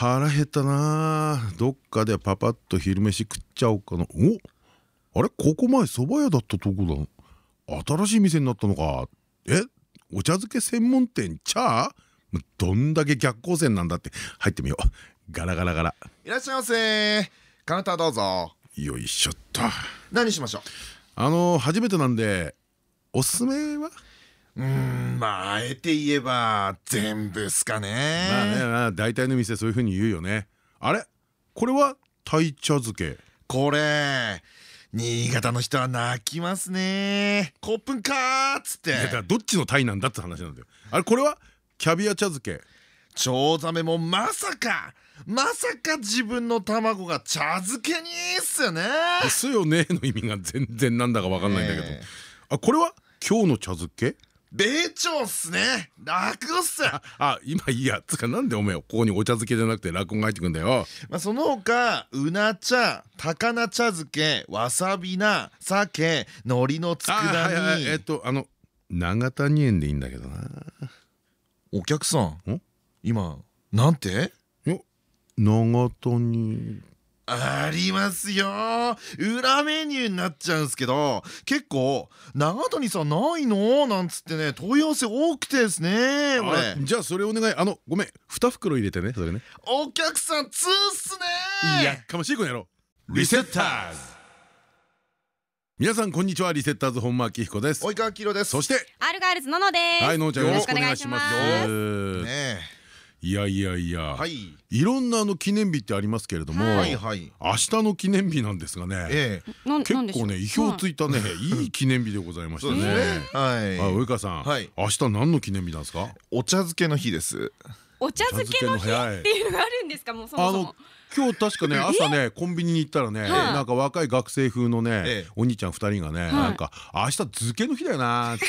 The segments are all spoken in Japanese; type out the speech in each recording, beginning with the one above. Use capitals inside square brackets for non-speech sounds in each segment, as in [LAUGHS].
腹減ったな。どっかでパパッと昼飯食っちゃおうかな。おあれ？ここ前蕎麦屋だったとこだ。新しい店になったのか。え？お茶漬け専門店茶どんだけ逆光線なんだって。入ってみよう。ガラガラガラ。いらっしゃいませ。カウンターどうぞ。よいしょっと。何しましょう？あの初めてなんでおすすめは？うんまああえて言えば全部っすかね。まあねまあ大体の店そういうふうに言うよね。あれ？これは鯛茶漬け。これ新潟の人は泣きますね。コップンかーっつって。だからどっちの鯛なんだって話なんだよ。あれこれはキャビア茶漬け。チョウザメもまさかまさか自分の卵が茶漬けにっすよね。ですよねの意味が全然なんだかわかんないんだけど。あこれは今日の茶漬け？米朝っすね。落語っす。あ今いいや。つかなんでおめえここにお茶漬けじゃなくて落語が入ってくんだよ。まあその他うな茶高菜茶漬けわさび菜鮭海苔の佃煮。えっとあの長谷園でいいんだけどな。お客さん今なんて？長谷ありますよ。裏メニューになっちゃうんですけど結構「長谷さんないの?」なんつってね問い合わせ多くてですねじゃあそれお願い。あのごめん。2袋入れてねそれね。お客さんツーっすね！いやかましい子やろリセッターズ。皆さんこんにちは。リセッターズ本間明彦です。及川明です。そしてアルガールズののです。はいののちゃんよろしくお願いします。ねいやいやいや、はい、いろんなあの記念日ってありますけれども、はいはい、明日の記念日なんですがね、ええ、結構ね意表ついたね、いい記念日でございましたね。はい、あ、及川さん、はい、明日何の記念日なんですか？お茶漬けの日です。お茶漬けの日？っていうのがあるんですか？もうそもそも。今日確かね朝ねコンビニに行ったらねなんか若い学生風のねお兄ちゃん二人がねなんか明日漬けの日だよなって。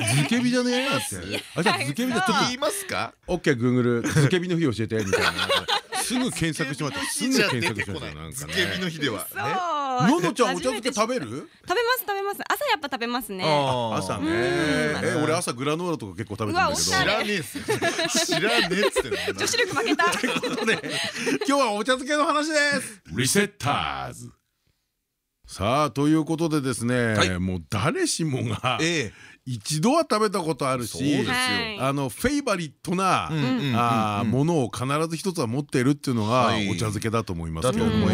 漬け日じゃねえなって。明日漬け日だちょっと言いますか？オッケーグーグル。漬け日の日教えてみたいな。すぐ検索してもらってすぐ検索してもらってなんかね。漬け日の日ではののちゃんお茶漬け食べる？食べます食べます。朝やっぱ食べますね。朝ね。え俺朝グラノーラとか結構食べてるんだけど。知らねえっす知らねえっつって女子力負けた。ということで今日はお茶漬けの話です。リセッターズ。さあということでですねもう誰しもが一度は食べたことあるしあのフェイバリットなものを必ず一つは持っているっていうのがお茶漬けだと思いますけども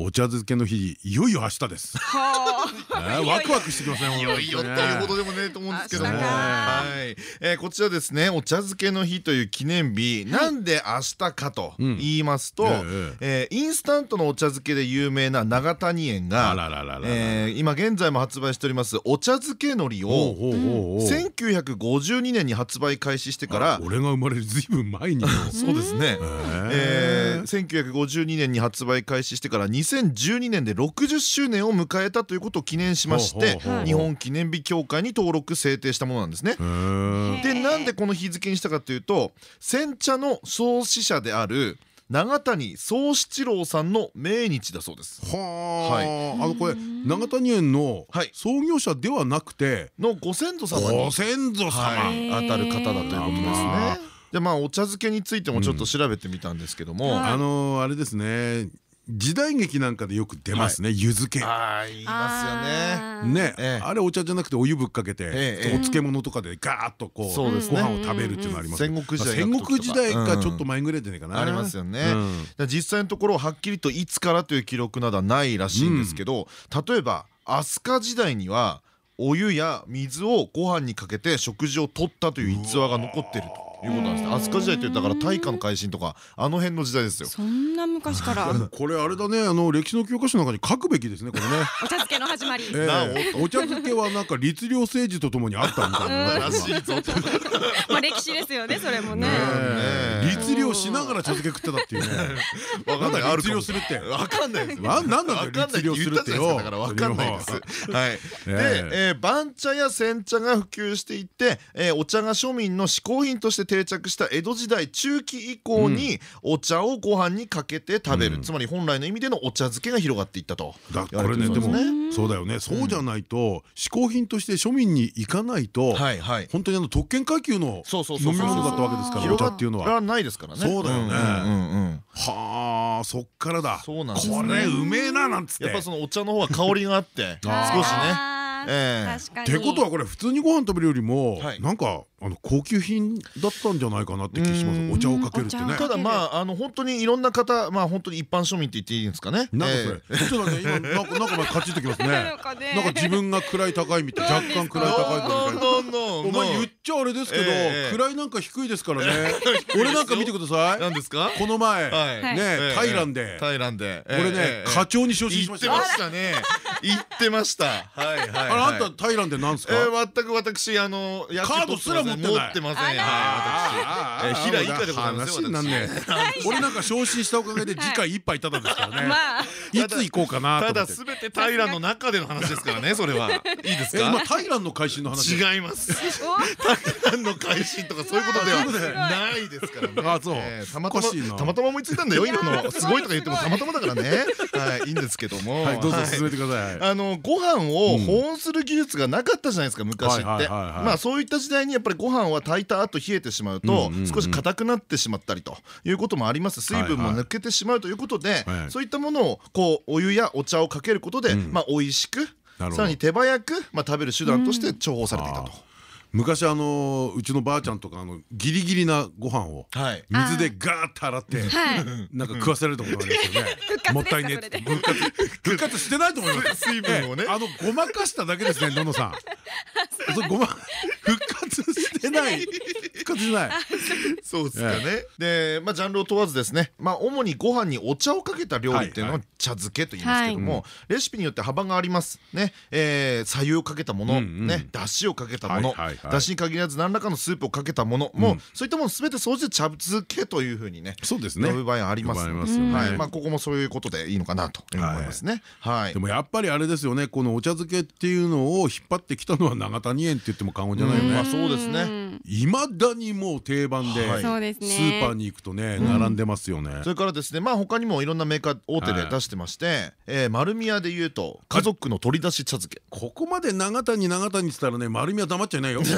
お茶漬けの日いよいよ明日です。ワクワクしてきませんいよいよっていうほどでもねと思うんですけど。もはい。こちらですねお茶漬けの日という記念日。なんで明日かと言いますとインスタントのお茶漬けで有名な長谷園が今現在も発売しておりますお茶漬け海苔を1952年に発売開始してから俺が生まれるずいぶん前に [LAUGHS] そうですね。1952年に発売開始してから2012年で60周年を迎えたということを記念しまして日本記念日協会に登録制定したものなんですね。でなんでこの日付にしたかというと煎茶の創始者である長谷宗七郎さんの命日だそうです。はあ、あのこれ長谷園の創業者ではなくてのご先祖様にご先祖様。当たる方だということですね。でまあお茶漬けについてもちょっと調べてみたんですけども、あのあれですね時代劇なんかでよく出ますね、湯漬け。ああ、言いますよね。ね、あれお茶じゃなくてお湯ぶっかけて、お漬物とかでガーッとこうご飯を食べるっていうのあります。戦国時代。戦国時代かちょっと前ぐらいじゃないかな。ありますよね。実際のところはっきりといつからという記録などはないらしいんですけど、例えば飛鳥時代にはお湯や水をご飯にかけて食事をとったという逸話が残っていると。いうことなんです飛鳥時代ってだから大化の改新とかあの辺の時代ですよ。そんな昔から。[LAUGHS] これあれだねあの歴史の教科書の中に書くべきですねこれね。[LAUGHS] お茶漬けの始まり。[LAUGHS] お茶漬けはなんか律令政治とともにあったみたいな。まあ歴史ですよねそれもね。律令しながら茶漬け食ってたっていうね。わかんない。律令するって。わかんないですなんなんだ律令するってよ。だからわかんないです。はい。で番茶や煎茶が普及していってお茶が庶民の嗜好品として定着した江戸時代中期以降にお茶をご飯にかけて食べる。つまり本来の意味でのお茶漬けが広がっていったと。これねでもそうだよね。そうじゃないと嗜好品として庶民に行かないと本当にあの特権階級の飲み物だったわけですからお茶っていうのは。ないですからね。そうだよね。はあそっからだ。これうめえななんつって。やっぱそのお茶の方は香りがあって [LAUGHS] 少しね。ってことはこれ普通にご飯食べるよりもなんかあの高級品だったんじゃないかなって気します。お茶をかけるってね。ただまああの本当にいろんな方まあ本当に一般庶民って言っていいんですかね。なんかそれ？ちょっとね今なんかなんかカチッときますねなんか自分が位高いみたい若干位高いみたいな。お前言っちゃあれですけど位なんか低いですからね。[LAUGHS] 俺なんか見てください。何ですか？この前ねタイランで。タイランで俺ね課長に昇進しました。言ってましたね。言ってました。はいはいあなたタイランでなんですか全く私あのカードすら持ってません私。平以下でございますよ俺なんか昇進したおかげで次回一杯ただですからね。[LAUGHS] いつ行こうかなただすべて平の中での話ですからねそれは。いいですか？今平の改新の話。違います。平の改新とかそういうことではないですからね。あそう。たまたまたまたま思いついたんだよ今の。すごいとか言ってもたまたまだからね。はいいいんですけども。どうぞ進めてください。あのご飯を保温する技術がなかったじゃないですか昔って。まあそういった時代にやっぱりご飯は炊いた後冷えてしまうと少し硬くなってしまったりということもあります。水分も抜けてしまうということでそういったものをこうお湯やお茶をかけることでまあ美味しくさらに手早くまあ食べる手段として重宝されてい。たと。昔あのうちのばあちゃんとかあのギリギリなご飯を水でガーッと洗って [LAUGHS] なんか食わされたことがありますよね。もったいねって。復活復活してないと思います。[LAUGHS] 水分をね。あのごまかしただけですねののさん。そごま復活してない。[LAUGHS] 復活しない。そう。ですかね。でまあジャンルを問わずですね。まあ主にご飯にお茶をかけた料理っていうのを茶漬けと言いますけどもレシピによって幅がありますね。え左右をかけたものねだしをかけたもの。だしに限らず何らかのスープをかけたもの。もそういったものすべて総じて茶漬けというふうにねそうですね。呼ぶ場合ありますはい。まあここもそういうことでいいのかなと思いますね。はい。でもやっぱりあれですよね。このお茶漬けっていうのを引っ張ってきたのは永谷園って言っても過言じゃないよね。そうですねいまだにもう定番でスーパーに行くとね並んでますよね。それからですねまあ他にもいろんなメーカー大手で出してまして丸宮でいうと家族の取り出し茶漬け。ここまで長谷長谷っつったらね丸宮黙っちゃいないよ。[LAUGHS]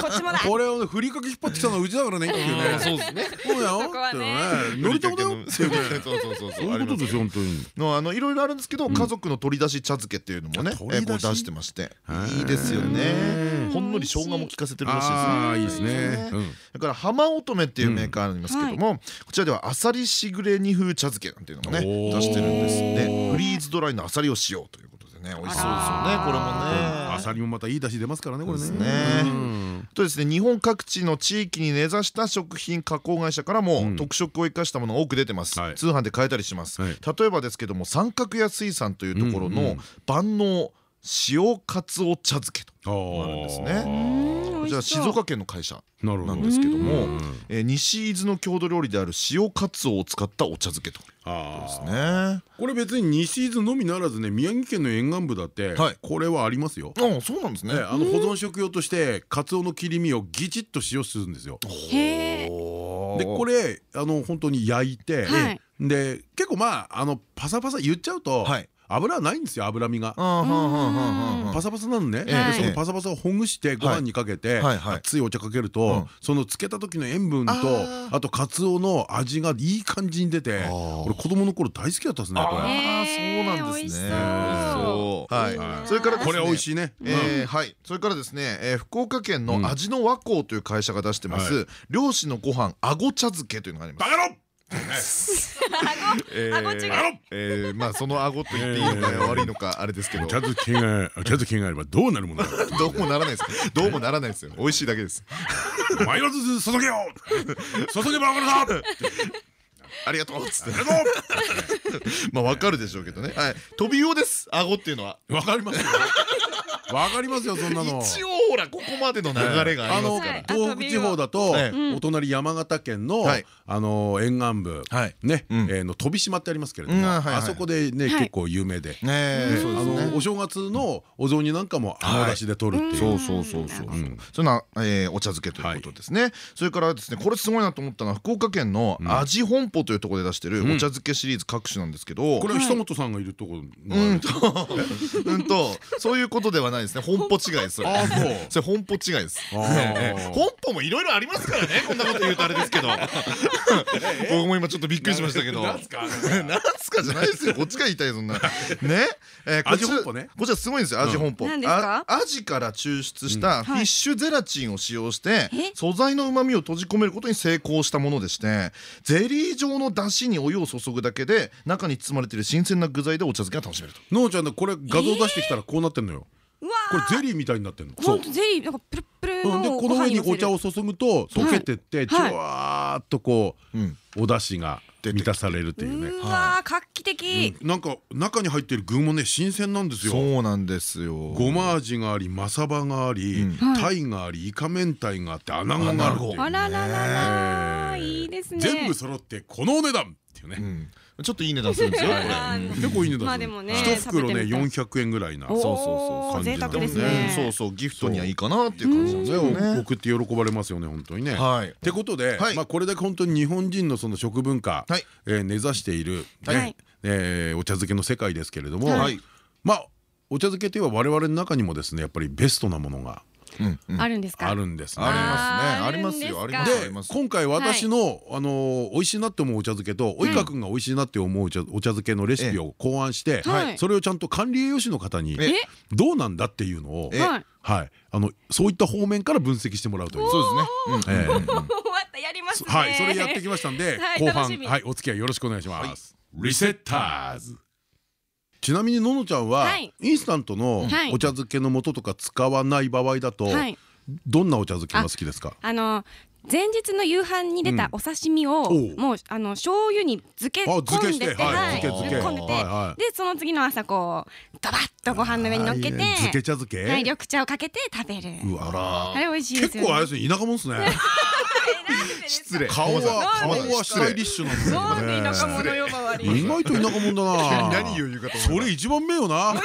こっちもだ。これをふりかけ引っ張ってきたのはうちだからねっていうね。[LAUGHS] そうですね。そうだよ。ってね。乗りただよっていうね。そうそうそうそういうことですよ本当に。のあのいろいろあるんですけど家族の取り出し茶漬けっていうのもねこう出してまして。いいですよね。ほんのり生姜も効かせてるらしいですああいいですね。だから浜乙女っていうメーカーありますけどもこちらではあさりしぐれ煮風茶漬けなんていうのもね出してるんです。ねフリーズドライのあさりを使用ということでね美味しそうですよねこれもね。あさりもまたいい出汁出ますからねこれね。とですね日本各地の地域に根ざした食品加工会社からも特色を生かしたもの多く出てます。通販で買えたりします。例えばですけども三角屋水産というところの万能塩かつお茶漬けとあるんですね。こちら静岡県の会社なんですけども西伊豆の郷土料理である塩かつおを使ったお茶漬けと。ですね。これ別に西伊豆のみならずね宮城県の沿岸部だってこれはありますよ。あそうなんですね。あの保存食用としてかつおの切り身をぎちっと塩するんですよ。でこれあの本当に焼いてで結構まああのパサパサ言っちゃうと油はないんですよ脂身が。パサパサなのね。そのパサパサをほぐしてご飯にかけて熱いお茶かけるとそのつけた時の塩分とあとかつおの味がいい感じに出て俺子供の頃大好きだったですねこれ。あそうなんですね。はい。それからこれ美味しいね。はい。それからですね福岡県の味の和光という会社が出してます漁師のご飯あご茶漬けというのがあります。顎違いえまあその顎と言っていいのか悪いのかあれですけど。お茶漬けがお茶漬けがあればどうなるものだ。どうもならないですどうもならないですよ。美味しいだけです。迷わず注げよ。注げば分かるぞ。ありがとうっつって。[LAUGHS] まあわかるでしょうけどね。はい。飛び魚です。顎っていうのは。わかりますよわかりますよそんなの。一応ほらここまでの流れがありますから。東北地方だとお隣山形県のあの沿岸部ねの飛島ってありますけれどもあそこでね結構有名で。お正月のお雑煮なんかもあの出しで取るっていう。そうそうそうそう。そんなお茶漬けということですね。それからですねこれすごいなと思ったのは福岡県の味本舗というところで出してるお茶漬けシリーズ各種なんですけど。これは久本さんがいるところうんとうんとそういうことではないですね。本舗違いですそれ。それ本舗違いです。本舗もいろいろありますからね。こんなこと言うとあれですけど。[LAUGHS] 僕も今ちょっとびっくりしましたけど。なんすかじゃな。いですよこっちが言いたいそんな。ね？味本舗ね。こちらすごいんですよ味本舗。アジから抽出したフィッシュゼラチンを使用して素材の旨味を閉じ込めることに成功したものでしてゼリー状の出汁にお湯を注ぐだけで中に包まれている新鮮な具材でお茶漬けが楽しめると。のうちゃんこれ画像出してきたらこうなってんのよこれゼリーみたいになってんの？そう。ゼリーなんかプルプルのでこの上にお茶を注ぐと溶けてってじわーっとこうお出汁が満たされるっていうね。うわ画期的。なんか中に入ってる具もね新鮮なんですよ。そうなんですよ。ごま味がありマサバがあり鯛がありイカ明太があって穴子があるっていうあららららいいですね。全部揃ってこのお値段っていうねちょっといい値段するんですよ。結構いい値段する。一袋ね四百円ぐらいな。そうそうそう。贅沢ですね。そうそうギフトにはいいかなっていう感じなんですよね。送って喜ばれますよね本当にね。ってことで、まあこれだけ本当に日本人のその食文化根ざしているねお茶漬けの世界ですけれども、まあお茶漬けといえば我々の中にもですねやっぱりベストなものが。あるんですか？あるんですありますね。ありますよ。あります。で今回私のあの美味しいなって思うお茶漬けと及川君が美味しいなって思うお茶漬けのレシピを考案してそれをちゃんと管理栄養士の方にどうなんだっていうのをはい。あのそういった方面から分析してもらうという。そうですね。[LAUGHS] 終わった。やりますはい。それやってきましたんで後半はいお付き合いよろしくお願いします。リセッターズちなみにののちゃんはインスタントのお茶漬けの素とか使わない場合だとどんなお茶漬けが好きですか？あの前日の夕飯に出たお刺身をもうあの醤油に漬け込んでて込んでてでその次の朝こうドバッとご飯の上に乗っけて漬け茶漬け？緑茶をかけて食べる。あれ美味しいです結構あれです田舎もんですね [LAUGHS] 失礼。顔は顔はスタイリッシュなんで田舎者呼ばわり？意外と田舎者だな何言うかとそれ一番目よな。[LAUGHS]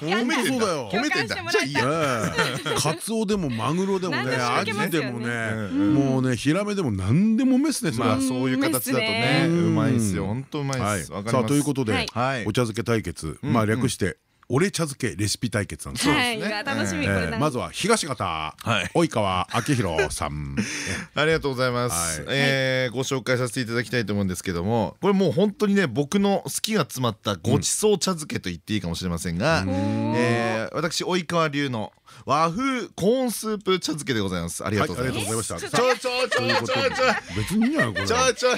褒めてそうだよ褒めてんだ。じゃあいいや。[LAUGHS] カツオでもマグロでもねアジでもねもうねヒラメでも何でもメスねまあそういう形だとね。うまいですよ。本当うまいです。さあということでお茶漬け対決。まあ略して俺茶漬けレシピ対決なんですね。楽しみまずは東方及川明宏さん。[LAUGHS] ありがとうございます。えご紹介させていただきたいと思うんですけども、これもう本当にね僕の好きが詰まったごちそう茶漬けと言っていいかもしれませんが、私及川流の和風コーンスープ茶漬けでございます。ありがとうございました。ちょちょちょちょちょ別にいいやこれ。ちょちょ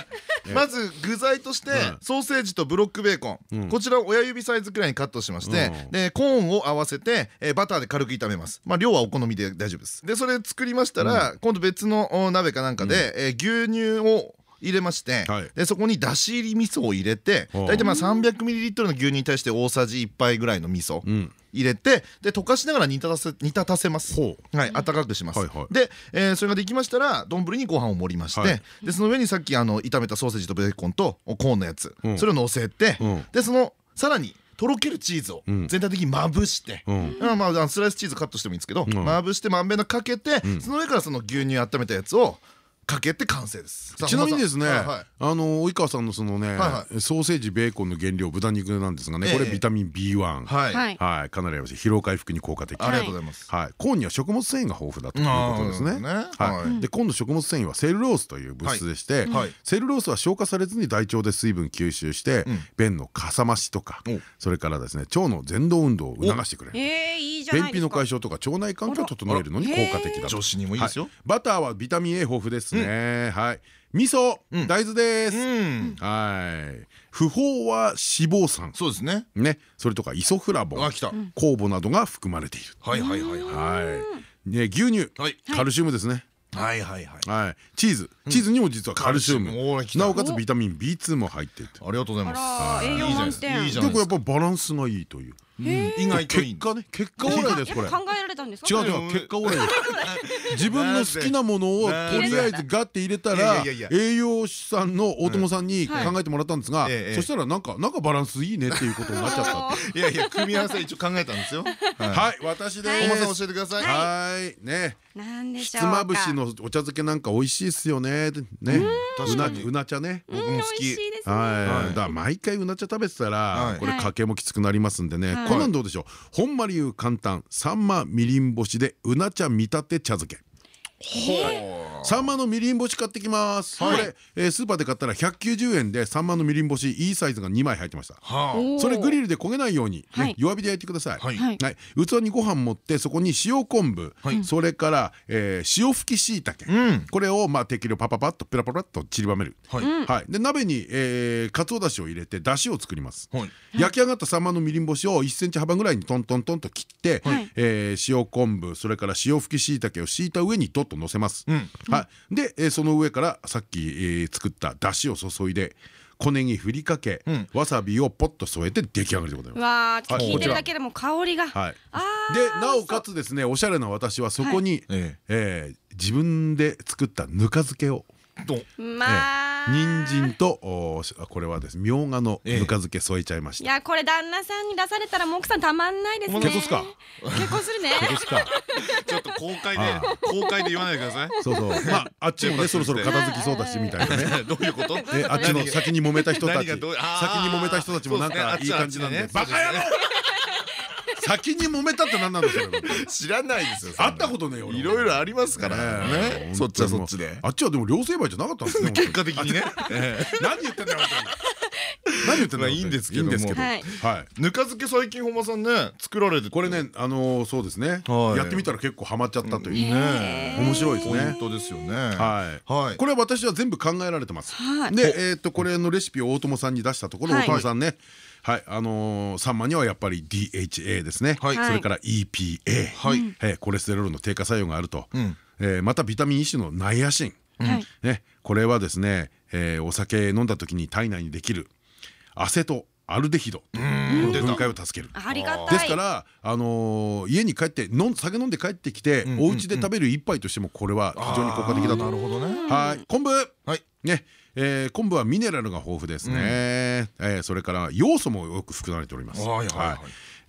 まず具材としてソーセージとブロックベーコン、こちらを親指サイズくらいにカットしまして、でコーンを合わせてバターで軽く炒めます。まあ量はお好みで大丈夫です。でそれ作りましたら今度別の鍋かなんかで牛乳を入れまして、はい、でそこにだし入り味噌を入れて大体まあ 300ml の牛乳に対して大さじ1杯ぐらいの味噌、入れてで溶かしながら煮立たせ煮立たせます。はい温かくします。で、えー、それができましたら丼にご飯を盛りまして、はい、でその上にさっきあの炒めたソーセージとベーコンとコーンのやつ、うん、それをのせて、うん、でそのさらにとろけるチーズを全体的にまぶして、まあスライスチーズカットしてもいいんですけど、まぶしてまんべんなくかけて、その上からその牛乳温めたやつをかけて完成です。ちなみにですねあの及川さんのそのねソーセージベーコンの原料豚肉なんですがねこれビタミン B1 はい。かなり疲労回復に効果的。ありがとうございます。コーンには食物繊維が豊富だということですね。で今度食物繊維はセルロースという物質でしてセルロースは消化されずに大腸で水分吸収して便のかさ増しとかそれからですね腸の蠕動運動を促してくれる。便秘の解消とか腸内環境を整えるのに効果的だ女子にもいいですよ。バターはビタミン A 豊富ですね。はい。味噌大豆です。はい。不飽和脂肪酸。そうですね。ね。それとかイソフラボン。酵母などが含まれている。はいはいはいはい。ね牛乳。カルシウムですね。はいはいはい。はい。チーズチーズにも実はカルシウム。なおかつビタミン B2 も入っていて。ありがとう。ござい。ます栄養満点。いいじゃんやっぱバランスがいいという。意外と結果ね結果オーライですこれ。考えられたんですか違う違う結果オーライ。[LAUGHS] 自分の好きなものをとりあえずガッて入れたら栄養士さんの大友さんに考えてもらったんですがそしたらなんかなんかバランスいいねっていうことになっちゃったいやいや組み合わせ一応考えたんですよ。はい。私で大友さん教えてください。はい。ね。なんでしょうひつまぶしのお茶漬けなんか美味しいですよねねうなうな茶ね。僕も好き。はい。だから毎回うな茶食べてたらこれ家計もきつくなりますんでね。こんなんどうでしょう。ほんまり言う簡単さんまみりん干しでうな茶見立て茶漬けサンマのみりん干し買ってきます。これえスーパーで買ったら190円でサンマのみりん干しいいサイズが2枚入ってました。それグリルで焦げないように弱火で焼いてください。はい。器にご飯持ってそこに塩昆布それから塩吹きしいたけこれをまあ適量パパパッとペラパラッと散りばめる。はい。で鍋にかつおだしを入れてだしを作ります。焼き上がったサンマのみりん干しを1センチ幅ぐらいにトントントンと切って塩昆布それから塩吹きしいたけを敷いた上にドッと乗せます。はい、で、えー、その上からさっき、えー、作っただしを注いで小ネギふりかけ、うん、わさびをポッと添えて出来上がりでございます。わあ、聞いてるだけでも香りが。はい。で、なおかつですね、おしゃれな私はそこに、はい、えー、自分で作ったぬか漬けを。まあ。人参とこれはですみょうがのぬか漬け添えちゃいました。いやこれ旦那さんに出されたらもう奥さんたまんないですね。結婚すか？結婚するね。[LAUGHS] ちょっと公開で公開で言わないでください。そうそう。まああっちもねそろそろ片付きそうだしみたいなね。[LAUGHS] どういうこと？えあっちの先に揉めた人たち先に揉めた人たちもなんかいい感じなんで。バカ野郎。先に揉めたって何なんですか知らないですよ会ったことねいろいろありますから。ねそっちはそっちで。あっちはでも両成敗じゃなかったんですね結果的にね。[LAUGHS] 何言ってんだよ何言ってんだいいんですけどはい。ぬか漬け最近本間さんね作られてこれねあのそうですね。やってみたら結構ハマっちゃったというね。面白いですね。本当ですよね。はい。これ私は全部考えられてます。でえっとこれのレシピを大友さんに出したところ大友さんねはいあのサンマにはやっぱり DHA ですね。それから EPA はい。コレステロールの低下作用があると。またビタミン一種のナイアシンねこれはですねお酒飲んだ時に体内にできるアセトアルデヒド。分解を助ける。ですからあの家に帰って飲酒飲んで帰ってきてお家で食べる一杯としてもこれは非常に効果的だと。はい。昆布。ねえー、昆布はミネラルが豊富ですね、うん、えー、それから要素もよく含まれております。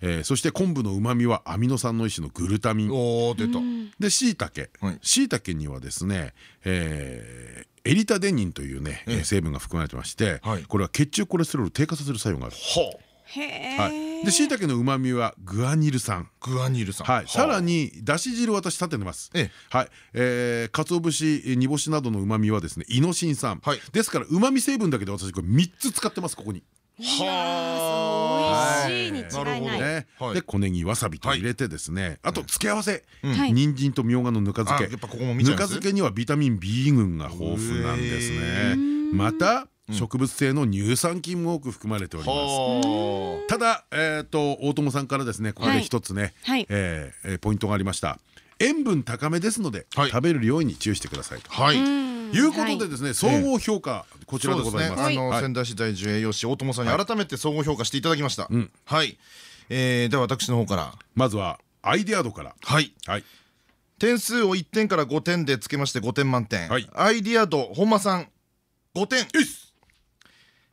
えそして昆布の旨味はアミノ酸の一種のグルタミン。お出た。でしいたけしい。たけにはですね、えー、エリタデニンというね、え成分が含まれてまして、はい、これは血中コレステロールを低下させる作用がある。はい、で椎茸の旨味はグアニル酸グアニル酸はい。さらにだし汁私立ててます。はい。え鰹節煮干しなどの旨味はですねイノシン酸ですから旨味成分だけで私これ3つ使ってますここに。はあ、美味しいに違いない。で小ネギわさびと入れてですね、あと付け合わせ、人参とみょうがのぬか漬け。ぬか漬けにはビタミン B 群が豊富なんですね。また植物性の乳酸菌も多く含まれております。ただえっと大友さんからですねここで一つねえポイントがありました。塩分高めですので食べる量に注意してくださいと。はい。いうことでですね総合評価こちらでございます。あの仙台市在住栄養士大友さんに改めて総合評価していただきました。はい。では私の方からまずはアイデア度から。はい。はい。点数を1点から5点でつけまして5点満点。アイディア度本間さん5点。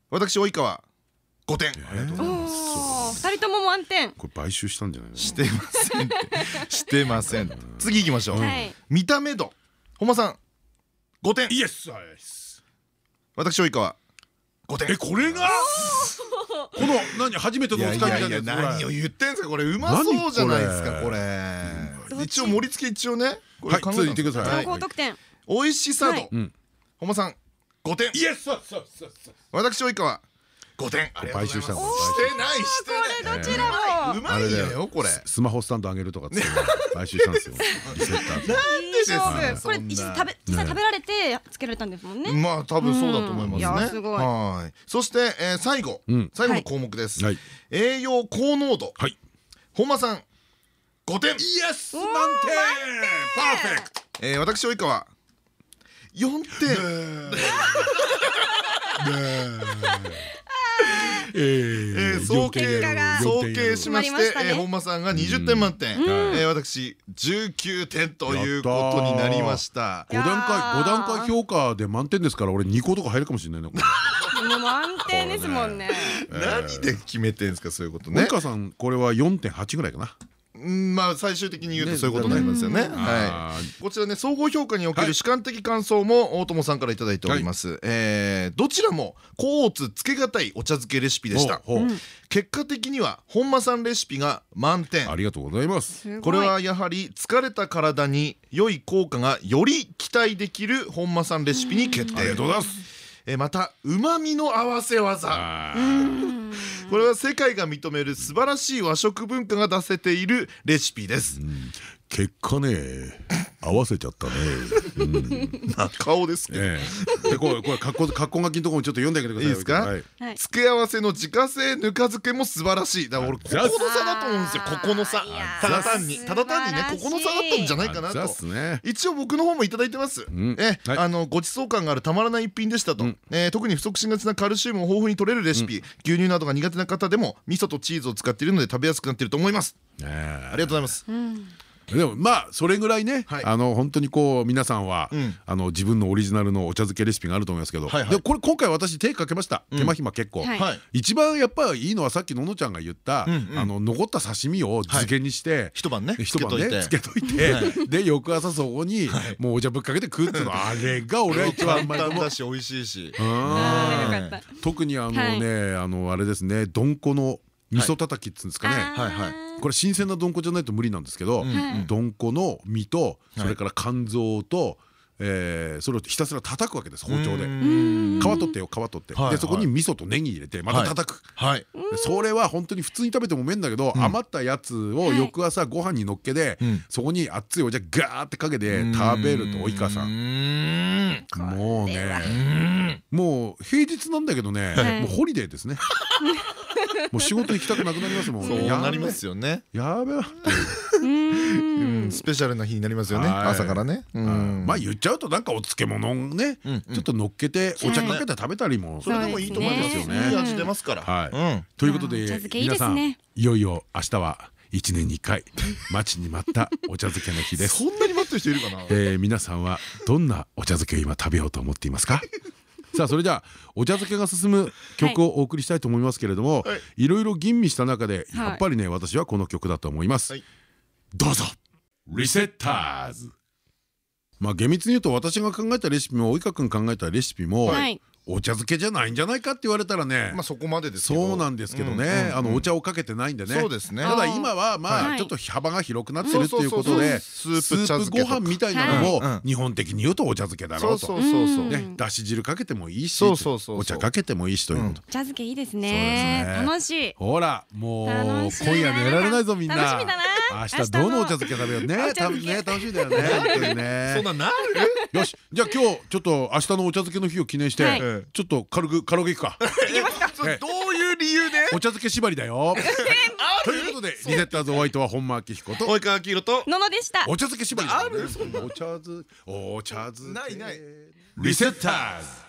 私及川5点。ありがとうございます。二人とも満点。これ買収したんじゃないの？してません。してません。次行きましょう。見た目度本間さん5点。イエス。私及川5点。えこれが？この何初めてのお二人みたいな何を言ってんすか？これうまそうじゃないですかこれ？一応盛り付け一応ね。はい。次言ってください。高得点。美味しさ度本間さん5点。イエス。私及川。5点。買収したの。してないしてない。どちらも。うまいよ。これ。スマホスタンドあげるとか [LAUGHS] 買収したんですよ。なんで勝負これ実際食べられてつけられたんですもんね。まあ多分そうだと思いますね。はい。そして最後。最後の項目です。栄養高濃度。本間さん5点。イエス満点パーフェクト。え私及川4点。え。[LAUGHS] ー、総計総計しまして本間さんが20点満点。え私19点ということになりました。5段階5段階評価で満点ですから俺2個とか入るかもしれないね満点ですもんね。何で決めてんですかそういうことね。さんこれは4.8ぐらいかなまあ最終的に言うとそういうことになりますよね。はい。こちらね総合評価における主観的感想も大友さんから頂いております。えどちらも甲乙つけがたいお茶漬けレシピでした。結果的には本間さんレシピが満点。ありがとうございます。これはやはり疲れた体に良い効果がより期待できる本間さんレシピに決定。ありがとうございます。えまた旨味の合わせ技。これは世界が認める素晴らしい和食文化が出せているレシピです、結果ね合わせちゃったね。[LAUGHS] 顔ですね。でこれこれ格好格好書きのところもちょっと読んであげてください。いいですか？付け合わせの自家製ぬか漬けも素晴らしい。だから俺ここの差だと思うんですよ。ここの差。ただ単にただ単にねここの差だったんじゃないかなと。一応僕の方もいただいてます。えあのごちそう感があるたまらない一品でしたと。え特に不足しがちなカルシウムを豊富に取れるレシピ。牛乳などが苦手な方でも味噌とチーズを使っているので食べやすくなっていると思います。ありがとうございます。でもまあそれぐらいね、あの本当にこう皆さんは、あの自分のオリジナルのお茶漬けレシピがあると思いますけど、でこれ今回私手かけました。手間暇結構、一番やっぱりいいのはさっきののちゃんが言った、あの残った刺身を漬けにして、一晩ね一晩ね漬けといて、で翌朝そこにもうお茶ぶっかけて食うっていうのあれが俺は一番うまい。と思うし美味しいし特にあのねあのあれですねどんこの味噌たたきっつうんですかね。これ新鮮などんこじゃないと無理なんですけどどん。この身とそれから肝臓とえー、それをひたすら叩くわけです包丁で。皮取ってよ皮取って。でそこに味噌とネギ入れてまた叩く。それは本当に普通に食べてもうめんだけど余ったやつを翌朝ご飯にのっけでそこに熱いお茶ガーってかけて食べると及川さん。もうねもう平日なんだけどねもうホリデーですね [LAUGHS] もう仕事行きたくなくなりますもんそうなりますよね。やべスペシャルな日になりますよね。朝からね。まあ言っちゃうとなんかお漬物ねちょっと乗っけてお茶かけて食べたりもそれでもいいと思いますよね。いい味出ますから。ということで皆さんいよいよ明日は一年に一回待ちに待ったお茶漬けの日です。[LAUGHS] そんなに待ってる人いるかな？え皆さんはどんなお茶漬けを今食べようと思っていますか？さあそれじゃあお茶漬けが進む曲をお送りしたいと思いますけれども、はい、いろいろ吟味した中でやっぱりね私はこの曲だと思います、はい、どうぞ。リセッターズまあ厳密に言うと私が考えたレシピも及川君考えたレシピも、はい、お茶漬けじゃないんじゃないかって言われたらね。まあそこまでですそうなんですけどね。あのお茶をかけてないんでね。そうですね。ただ今はまあちょっと幅が広くなってるっていうことでスープご飯みたいなのも日本的に言うとお茶漬けだろうと。だし汁かけてもいいしお茶かけてもいいしということ。お茶漬けいいですね。楽しい。ほらもう今夜寝られないぞみんな。楽しみだな明日どのお茶漬け食べよう。ね多分ね楽しいだよね。[LAUGHS] 本当にね。そんななる？よしじゃあ今日ちょっと明日のお茶漬けの日を記念してちょっと軽くカラオケ行くか。どういう理由で？[LAUGHS] お茶漬け縛りだよ。ということでリセッターズホワイトは本間明彦と及川明宏と？ののでした。お茶漬け縛り。ある？お茶漬お茶漬ないない。リセッターズ。